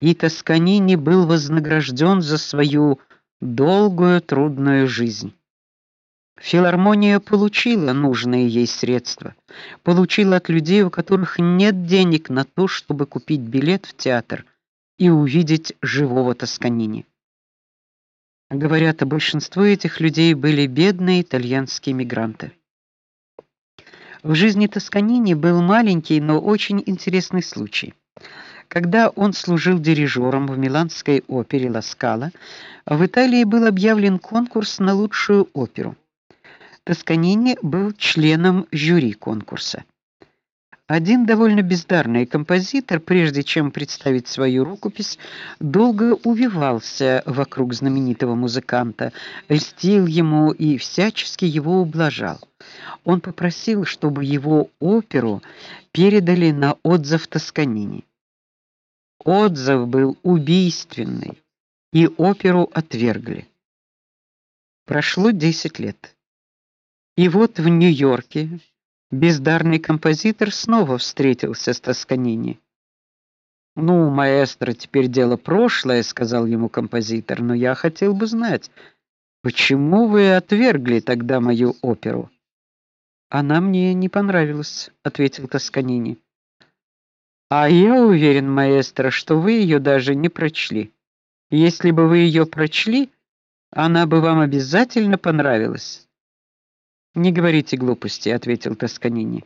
и Тосканини был вознагражден за свою долгую трудную жизнь. Филармония получила нужные ей средства, получила от людей, у которых нет денег на то, чтобы купить билет в театр и увидеть живого Тосканини. Говорят, большинство этих людей были бедные итальянские мигранты. В жизни Тосканини был маленький, но очень интересный случай. Когда он служил дирижером в миланской опере Ла Скала, в Италии был объявлен конкурс на лучшую оперу. Тосканини был членом жюри конкурса. Один довольно бездарный композитор, прежде чем представить свою рукопись, долго увивался вокруг знаменитого музыканта, льстил ему и всячески его ублажал. Он попросил, чтобы его оперу передали на отзыв Тосканини. Отзыв был убийственный, и оперу отвергли. Прошло 10 лет. И вот в Нью-Йорке бездарный композитор снова встретился с Тосканини. "Ну, маэстро, теперь дело прошлое", сказал ему композитор, "но я хотел бы знать, почему вы отвергли тогда мою оперу?" "Она мне не понравилась", ответил Тосканини. "А я уверен, маэстро, что вы ее даже не прочли. Если бы вы ее прочли, она бы вам обязательно понравилась". Не говорите глупости, ответил Тосканини.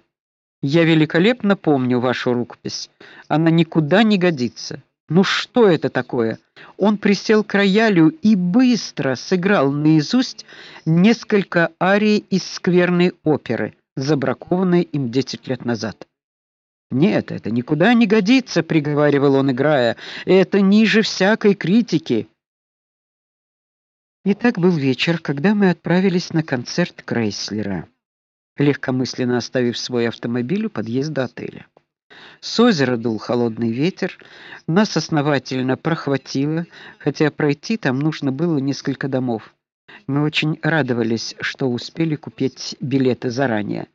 Я великолепно помню вашу рукопись. Она никуда не годится. Ну что это такое? Он присел к роялю и быстро сыграл наизусть несколько арий из скверной оперы, забракованной им 10 лет назад. Нет, это никуда не годится, приговаривал он, играя. Это ниже всякой критики. И так был вечер, когда мы отправились на концерт Крейслера, легкомысленно оставив свой автомобиль у подъезда отеля. С озера дул холодный ветер, нас основательно прохватило, хотя пройти там нужно было несколько домов. Мы очень радовались, что успели купить билеты заранее.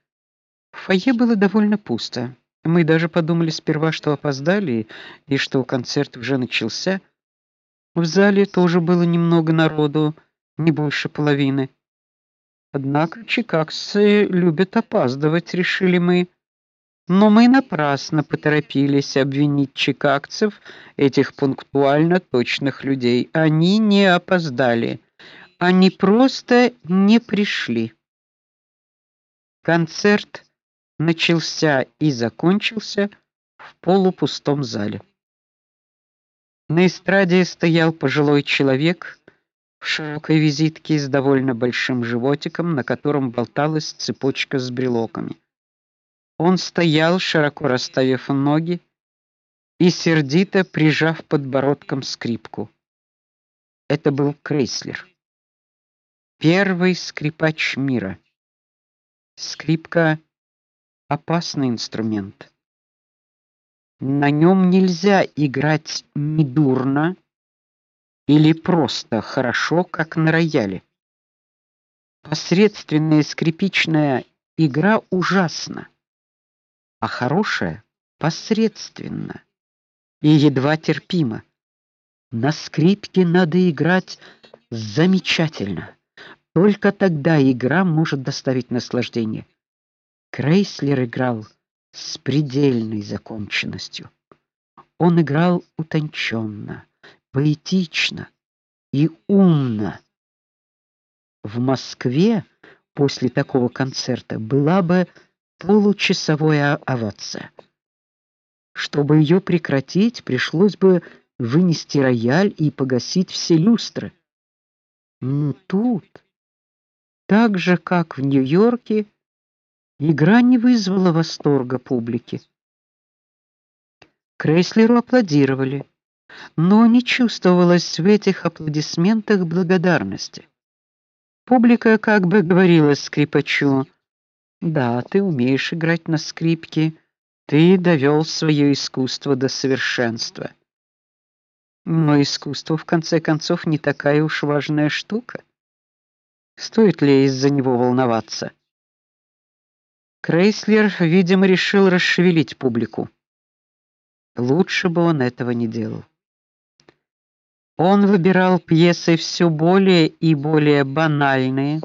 В фойе было довольно пусто. Мы даже подумали сперва, что опоздали и что концерт уже начался. В зале тоже было немного народу, не больше половины. Однако чикагцы любят опаздывать, решили мы. Но мы напрасно поторопились обвинить чикагцев, этих пунктуально точных людей. Они не опоздали. Они просто не пришли. Концерт начался и закончился в полупустом зале. На эстраде стоял пожилой человек в широкой визитке с довольно большим животиком, на котором болталась цепочка с брелоками. Он стоял, широко расставив ноги и сердито прижав подбородком скрипку. Это был Крейслер. Первый скрипач мира. Скрипка опасный инструмент. На нем нельзя играть недурно или просто хорошо, как на рояле. Посредственная скрипичная игра ужасна, а хорошая посредственна и едва терпима. На скрипке надо играть замечательно. Только тогда игра может доставить наслаждение. Крейслер играл с предельной законченностью. Он играл утонченно, поэтично и умно. В Москве после такого концерта была бы получасовая овация. Чтобы ее прекратить, пришлось бы вынести рояль и погасить все люстры. Но тут, так же как в Нью-Йорке, Игра не вызвала восторга публики. Крейслеру аплодировали, но не чувствовалось в этих аплодисментах благодарности. Публика как бы говорила скрипачу: "Да, ты умеешь играть на скрипке, ты довел свое искусство до совершенства". Но искусство в конце концов не такая уж важная штука. Стоит ли из-за него волноваться? Крейслер, видимо, решил расшевелить публику. Лучше бы он этого не делал. Он выбирал пьесы все более и более банальные,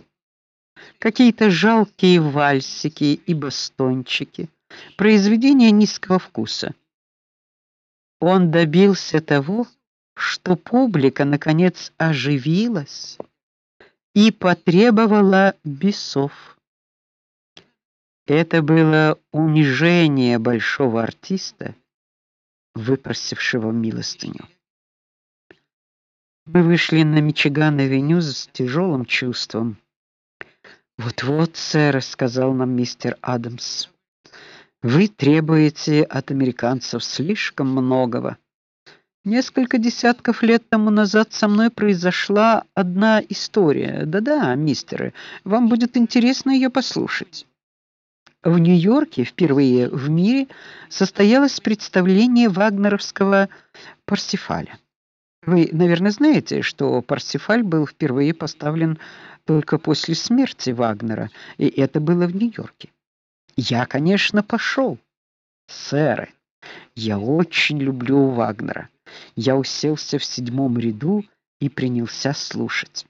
какие-то жалкие вальсики и бастончики, произведения низкого вкуса. Он добился того, что публика наконец оживилась и потребовала бесов. Это было унижение большого артиста, выпросившего милостыню. Мы вышли на Мичиган-авеню с тяжелым чувством. "Вот-вот, сэр", сказал нам мистер Адамс. "Вы требуете от американцев слишком многого. Несколько десятков лет тому назад со мной произошла одна история. Да-да, мистеры, вам будет интересно ее послушать. В Нью-Йорке впервые в мире состоялось представление вагнеровского Парсифаля. Вы, наверное, знаете, что Парсифаль был впервые поставлен только после смерти Вагнера, и это было в Нью-Йорке. Я, конечно, пошел. Сэры, я очень люблю Вагнера. Я уселся в седьмом ряду и принялся слушать.